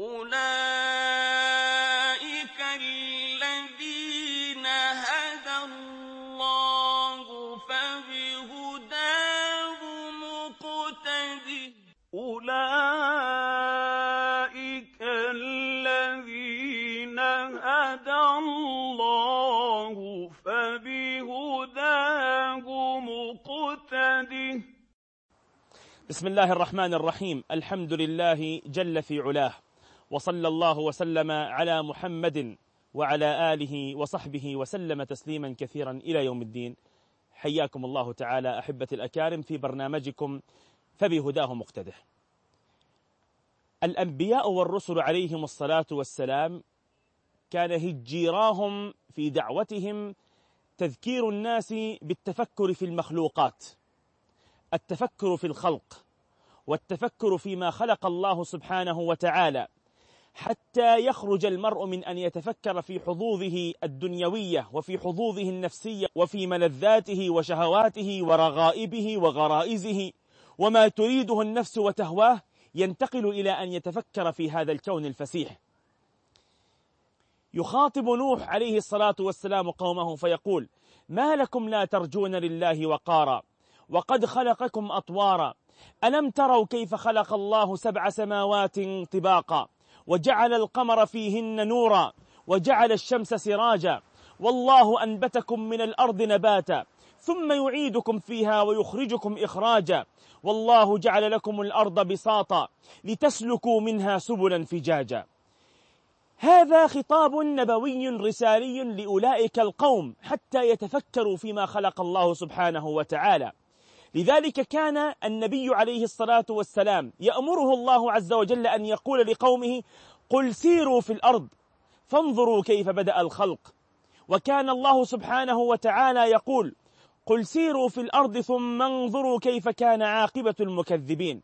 أُولَٰئِكَ الَّذِينَ هَدَى اللَّهُ ۖ فَبِهُدَاهُ مُقْتَدِهْ ۗ بسم الله الرحمن الرحيم. الحمد لله جل في علاه. وصلى الله وسلم على محمد وعلى آله وصحبه وسلم تسليما كثيرا إلى يوم الدين. حياكم الله تعالى أحبة الأكارم في برنامجكم فبهداه مقتده. الأنبياء والرسل عليهم الصلاة والسلام كان هجيراهم في دعوتهم تذكير الناس بالتفكر في المخلوقات التفكر في الخلق والتفكر فيما خلق الله سبحانه وتعالى. حتى يخرج المرء من أن يتفكر في حظوظه الدنيوية وفي حظوظه النفسية وفي ملذاته وشهواته ورغائبه وغرائزه. وما تريده النفس وتهواه ينتقل إلى أن يتفكر في هذا الكون الفسيح. يخاطب نوح عليه الصلاة والسلام قومه فيقول ما لكم لا ترجون لله وقارا وقد خلقكم أطوارا ألم تروا كيف خلق الله سبع سماوات طباقا؟ وجعل القمر فيهن نورا وجعل الشمس سراجا. والله أنبتكم من الأرض نباتا ثم يعيدكم فيها ويخرجكم إخراجا. والله جعل لكم الأرض بساطا لتسلكوا منها سبلا فجاجا. هذا خطاب نبوي رسالي لأولئك القوم حتى يتفكروا فيما خلق الله سبحانه وتعالى. لذلك كان النبي عليه الصلاة والسلام يأمره الله عز وجل أن يقول لقومه قل سيروا في الأرض فانظروا كيف بدأ الخلق. وكان الله سبحانه وتعالى يقول قل سيروا في الأرض ثم انظروا كيف كان عاقبة المكذبين.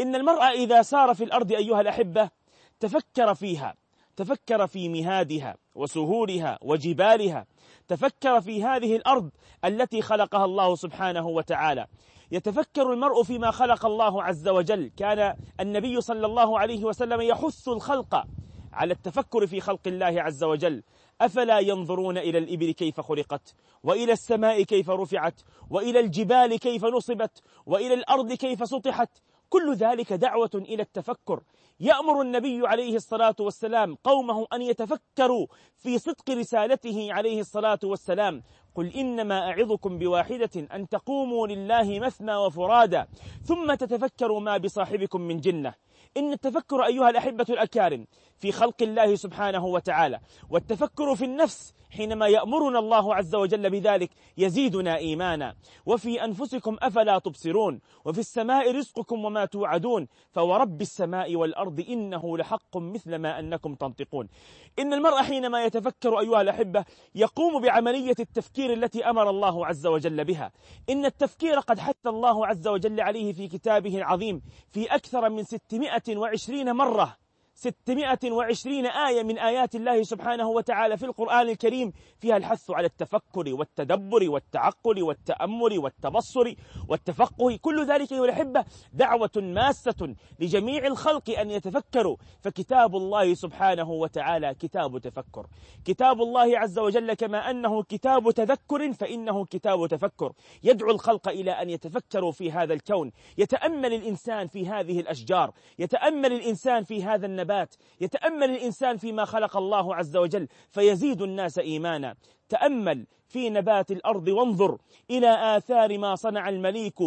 إن المرأة إذا سار في الأرض أيها الأحبة تفكر فيها تفكر في مهادها وسهولها وجبالها تفكر في هذه الأرض التي خلقها الله سبحانه وتعالى. يتفكر المرء فيما خلق الله عز وجل. كان النبي صلى الله عليه وسلم يحث الخلق على التفكر في خلق الله عز وجل. أفلا ينظرون إلى الإبل كيف خلقت وإلى السماء كيف رفعت وإلى الجبال كيف نصبت وإلى الأرض كيف سطحت كل ذلك دعوة إلى التفكر. يأمر النبي عليه الصلاة والسلام قومه أن يتفكروا في صدق رسالته عليه الصلاة والسلام. قل إنما أعظكم بواحدة أن تقوموا لله مثنى وفرادا ثم تتفكروا ما بصاحبكم من جنة. إن التفكر أيها الأحبة الأكارم في خلق الله سبحانه وتعالى والتفكر في النفس حينما يأمرنا الله عز وجل بذلك يزيدنا إيمانا. وفي أنفسكم أفلا تبصرون وفي السماء رزقكم وما توعدون فورب السماء والأرض إنه لحق مثل ما أنكم تنطقون. إن المرء حينما يتفكر أيها الأحبة يقوم بعملية التفكير التي أمر الله عز وجل بها. إن التفكير قد حث الله عز وجل عليه في كتابه العظيم في أكثر من 620 مرة. ستمائة وعشرين آية من آيات الله سبحانه وتعالى في القرآن الكريم فيها الحث على التفكر والتدبر والتعقل والتأمل والتبصر والتفقه. كل ذلك أيها الأحبة دعوة ماسة لجميع الخلق أن يتفكروا. فكتاب الله سبحانه وتعالى كتاب تفكر. كتاب الله عز وجل كما أنه كتاب تذكر فإنه كتاب تفكر. يدعو الخلق إلى أن يتفكروا في هذا الكون. يتأمل الإنسان في هذه الأشجار. يتأمل الإنسان في هذا النبات. النبات يتأمل الإنسان فيما خلق الله عز وجل فيزيد الناس إيمانا. تأمل في نبات الأرض وانظر إلى آثار ما صنع المليك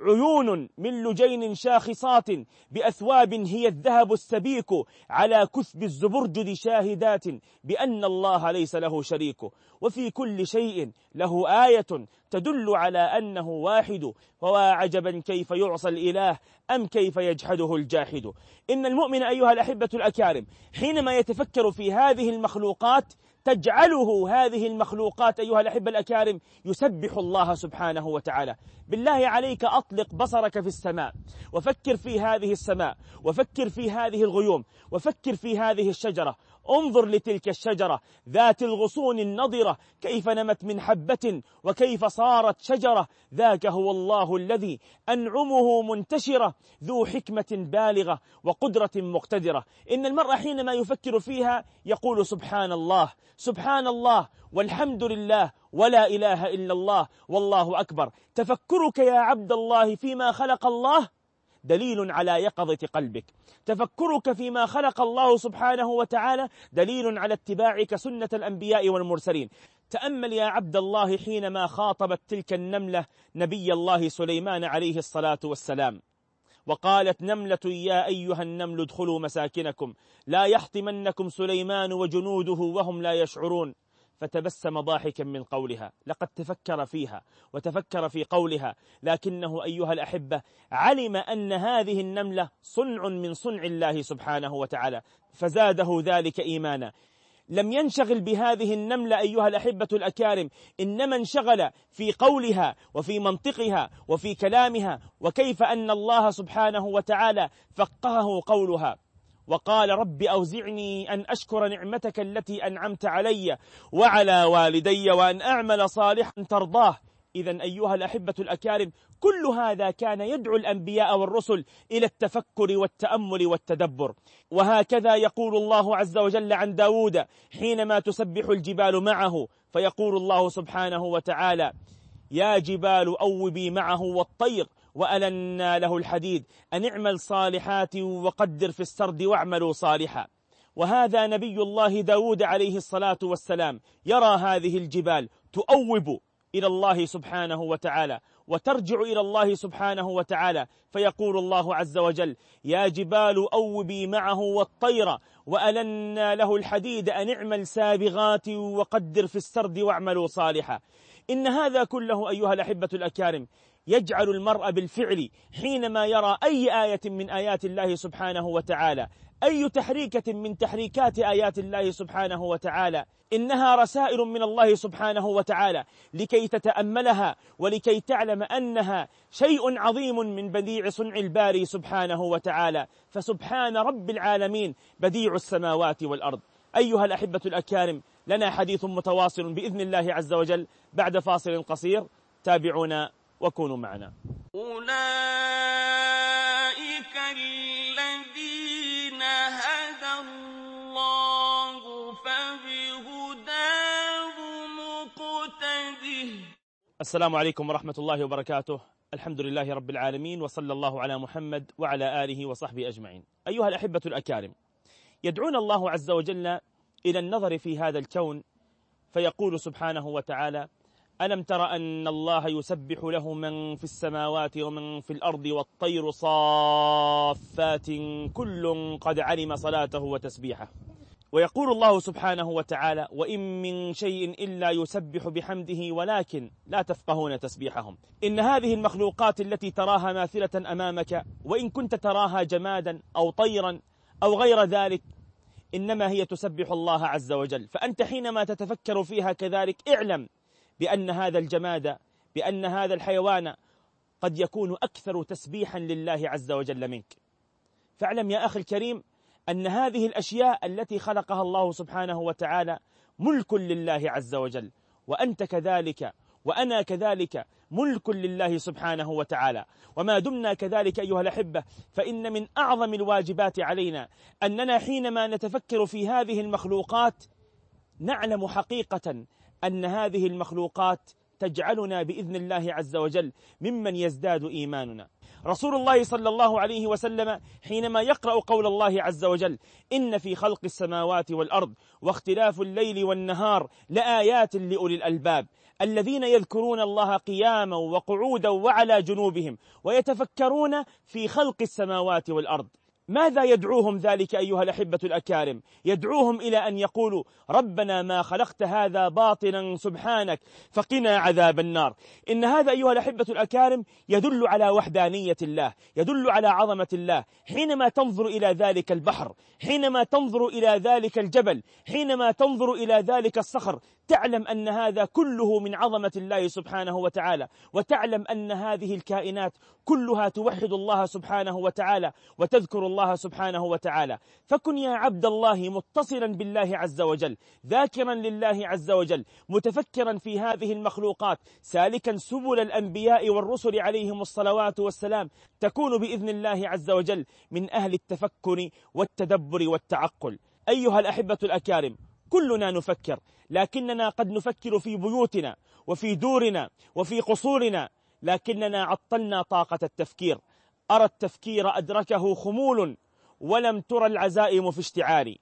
عيون من لجين شاخصات بأثواب هي الذهب السبيك على كثب الزبرجد شاهدات بأن الله ليس له شريك. وفي كل شيء له آية تدل على أنه واحد ووا عجبا كيف يعصى الإله أم كيف يجحده الجاحد. إن المؤمن أيها الأحبة الأكارم حينما يتفكر في هذه المخلوقات تجعله هذه المخلوقات أيها الأحبة الأكارم يسبح الله سبحانه وتعالى. بالله عليك أطلق بصرك في السماء وفكر في هذه السماء وفكر في هذه الغيوم وفكر في هذه الشجرة انظر لتلك الشجرة ذات الغصون النضرة كيف نمت من حبة وكيف صارت شجرة ذاك هو الله الذي أنعمه منتشرة ذو حكمة بالغة وقدرة مقتدرة. إن المرء حينما يفكر فيها يقول سبحان الله سبحان الله والحمد لله ولا إله إلا الله والله أكبر. تفكرك يا عبد الله فيما خلق الله؟ دليل على يقظة قلبك. تفكرك فيما خلق الله سبحانه وتعالى دليل على اتباعك سنة الأنبياء والمرسلين. تأمل يا عبد الله حينما خاطبت تلك النملة نبي الله سليمان عليه الصلاة والسلام. وقالت نملة يا أيها النمل ادخلوا مساكنكم. لا يحطمنكم سليمان وجنوده وهم لا يشعرون. فتبسم ضاحكا من قولها. لقد تفكر فيها وتفكر في قولها. لكنه أيها الأحبة علم أن هذه النملة صنع من صنع الله سبحانه وتعالى فزاده ذلك إيمانا. لم ينشغل بهذه النملة أيها الأحبة الأكارم إنما انشغل في قولها وفي منطقها وفي كلامها وكيف أن الله سبحانه وتعالى فقهه قولها. وقال رب أوزعني أن أشكر نعمتك التي أنعمت علي وعلى والدي وأن أعمل صالحا ترضاه. إذا أيها الأحبة الأكارم كل هذا كان يدعو الأنبياء والرسل إلى التفكر والتأمل والتدبر. وهكذا يقول الله عز وجل عن داود حينما تسبح الجبال معه فيقول الله سبحانه وتعالى يا جبال أوبي معه والطير وألنا له الحديد. أن اعمل صالحات وقدر في السرد واعملوا صالحا. وهذا نبي الله داود عليه الصلاة والسلام. يرى هذه الجبال تؤوب إلى الله سبحانه وتعالى وترجع إلى الله سبحانه وتعالى. فيقول الله عز وجل يا جبال أوبي معه والطير وألنا له الحديد. أن اعمل سابغات وقدر في السرد واعملوا صالحا. إن هذا كله أيها الأحبة الأكارم يجعل المرء بالفعل حينما يرى أي آية من آيات الله سبحانه وتعالى. أي تحريكة من تحريكات آيات الله سبحانه وتعالى. إنها رسائل من الله سبحانه وتعالى. لكي تتأملها ولكي تعلم أنها شيء عظيم من بديع صنع الباري سبحانه وتعالى. فسبحان رب العالمين بديع السماوات والأرض. أيها الأحبة الأكارم لنا حديث متواصل بإذن الله عز وجل بعد فاصل قصير. تابعونا. وكونوا معنا. أولئك الذين هدى الله فبهداه مقتده. السلام عليكم ورحمة الله وبركاته. الحمد لله رب العالمين وصلى الله على محمد وعلى آله وصحبه أجمعين. أيها الأحبة الأكارم يدعون الله عز وجل إلى النظر في هذا الكون فيقول سبحانه وتعالى ألم تر أن الله يسبح له من في السماوات ومن في الأرض والطير صافات كل قد علم صلاته وتسبيحه. ويقول الله سبحانه وتعالى وإن من شيء إلا يسبح بحمده ولكن لا تفقهون تسبيحهم. إن هذه المخلوقات التي تراها ماثلة أمامك وإن كنت تراها جمادا أو طيرا أو غير ذلك إنما هي تسبح الله عز وجل. فأنت حينما تتفكر فيها كذلك اعلم بأن هذا الجماد بأن هذا الحيوان قد يكون أكثر تسبيحا لله عز وجل منك. فاعلم يا أخي الكريم أن هذه الأشياء التي خلقها الله سبحانه وتعالى ملك لله عز وجل وأنت كذلك وأنا كذلك ملك لله سبحانه وتعالى. وما دمنا كذلك أيها الأحبة فإن من أعظم الواجبات علينا أننا حينما نتفكر في هذه المخلوقات نعلم حقيقة أن هذه المخلوقات تجعلنا بإذن الله عز وجل ممن يزداد إيماننا. رسول الله صلى الله عليه وسلم حينما يقرأ قول الله عز وجل إن في خلق السماوات والأرض واختلاف الليل والنهار لآيات لأولي الألباب. الذين يذكرون الله قياما وقعودا وعلى جنوبهم ويتفكرون في خلق السماوات والأرض. ماذا يدعوهم ذلك أيها الأحبة الأكارم؟ يدعوهم إلى أن يقولوا ربنا ما خلقت هذا باطلا سبحانك فقنا عذاب النار. إن هذا أيها الأحبة الأكارم يدل على وحدانية الله يدل على عظمة الله. حينما تنظر إلى ذلك البحر حينما تنظر إلى ذلك الجبل حينما تنظر إلى ذلك الصخر تعلم أن هذا كله من عظمة الله سبحانه وتعالى وتعلم أن هذه الكائنات كلها توحد الله سبحانه وتعالى وتذكر الله سبحانه وتعالى. فكن يا عبد الله متصلا بالله عز وجل ذاكرا لله عز وجل متفكرا في هذه المخلوقات سالكا سبل الأنبياء والرسل عليهم الصلوات والسلام. تكون بإذن الله عز وجل من أهل التفكر والتدبر والتعقل. أيها الأحبة الأكارم كلنا نفكر لكننا قد نفكر في بيوتنا وفي دورنا وفي قصورنا لكننا عطلنا طاقة التفكير. أرى التفكير أدركه خمول ولم ترى العزائم في اشتعال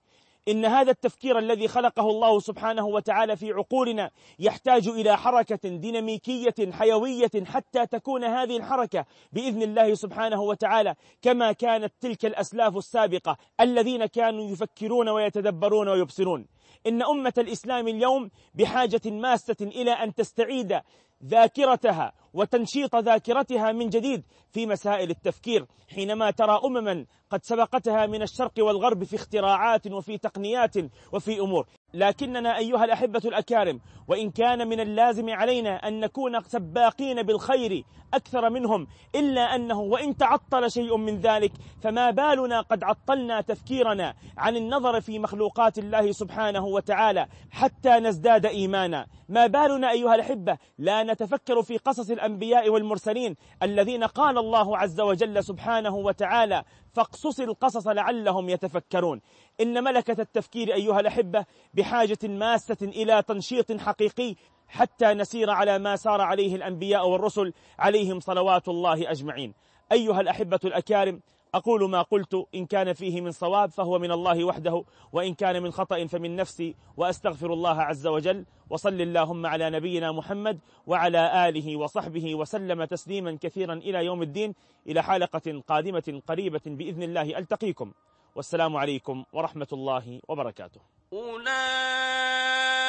إن هذا التفكير الذي خلقه الله سبحانه وتعالى في عقولنا يحتاج إلى حركة ديناميكية حيوية حتى تكون هذه الحركة بإذن الله سبحانه وتعالى كما كانت تلك الأسلاف السابقة الذين كانوا يفكرون ويتدبرون ويبصرون. إن أمة الإسلام اليوم بحاجة ماسة إلى أن تستعيد ذاكرتها وتنشيط ذاكرتها من جديد في مسائل التفكير حينما ترى أمما قد سبقتها من الشرق والغرب في اختراعات وفي تقنيات وفي أمور. لكننا أيها الأحبة الأكارم وإن كان من اللازم علينا أن نكون سباقين بالخير أكثر منهم إلا أنه وإن تعطل شيء من ذلك فما بالنا قد عطلنا تفكيرنا عن النظر في مخلوقات الله سبحانه وتعالى حتى نزداد إيمانا. ما بالنا أيها الأحبة لا نتفكر في قصص الأنبياء والمرسلين الذين قال الله عز وجل سبحانه وتعالى فاقصص القصص لعلهم يتفكرون إن ملكة التفكير أيها الأحبة بحاجة ماسة إلى تنشيط حقيقي حتى نسير على ما سار عليه الأنبياء والرسل عليهم صلوات الله أجمعين. أيها الأحبة الأكارم أقول ما قلت إن كان فيه من صواب فهو من الله وحده وإن كان من خطأ فمن نفسي وأستغفر الله عز وجل وصل اللهم على نبينا محمد وعلى آله وصحبه وسلم تسليما كثيرا إلى يوم الدين إلى حلقة قادمة قريبة بإذن الله ألتقيكم. والسلام عليكم ورحمة الله وبركاته. أولئك